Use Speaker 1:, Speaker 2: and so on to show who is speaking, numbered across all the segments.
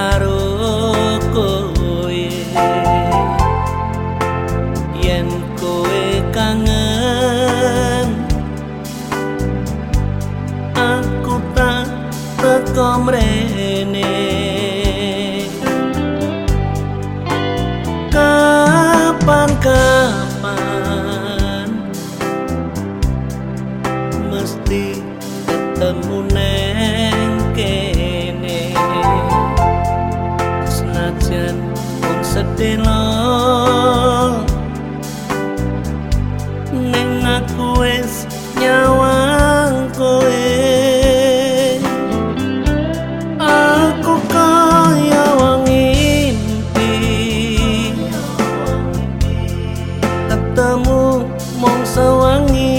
Speaker 1: karo kowe. Yen kowe kangen aku tak teko mrene. Kapan kapan mesti ketemu nek sedih neng aku wis nyawang kowe. Aku kaya wong impi. Ketemu mong sewangi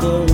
Speaker 1: kangen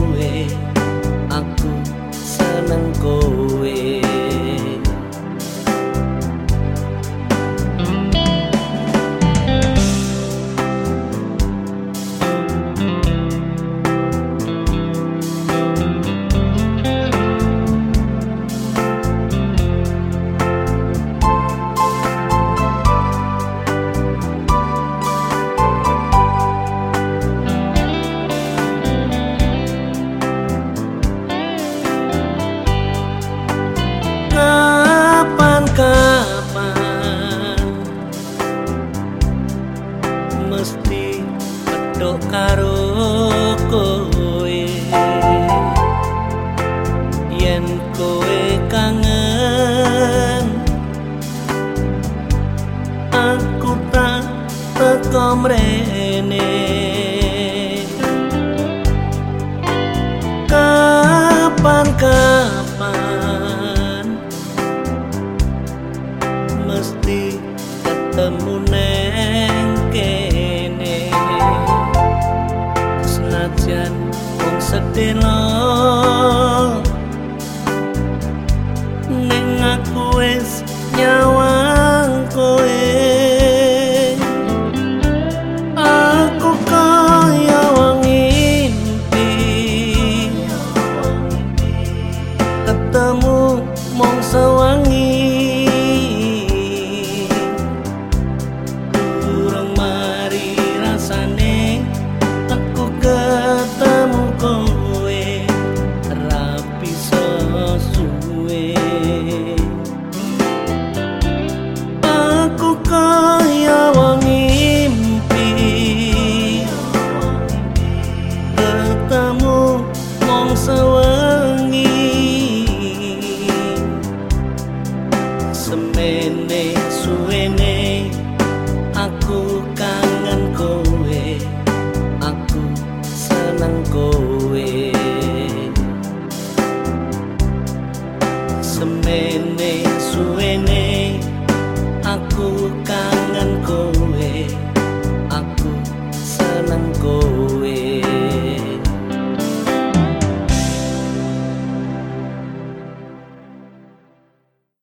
Speaker 1: pedok karo kowe. Yen kowe kangen aku tak teko mrene. Kapan kapan mesti ketemu neng सत्यना aku kangen kowe. Aku seneng kowe. Semene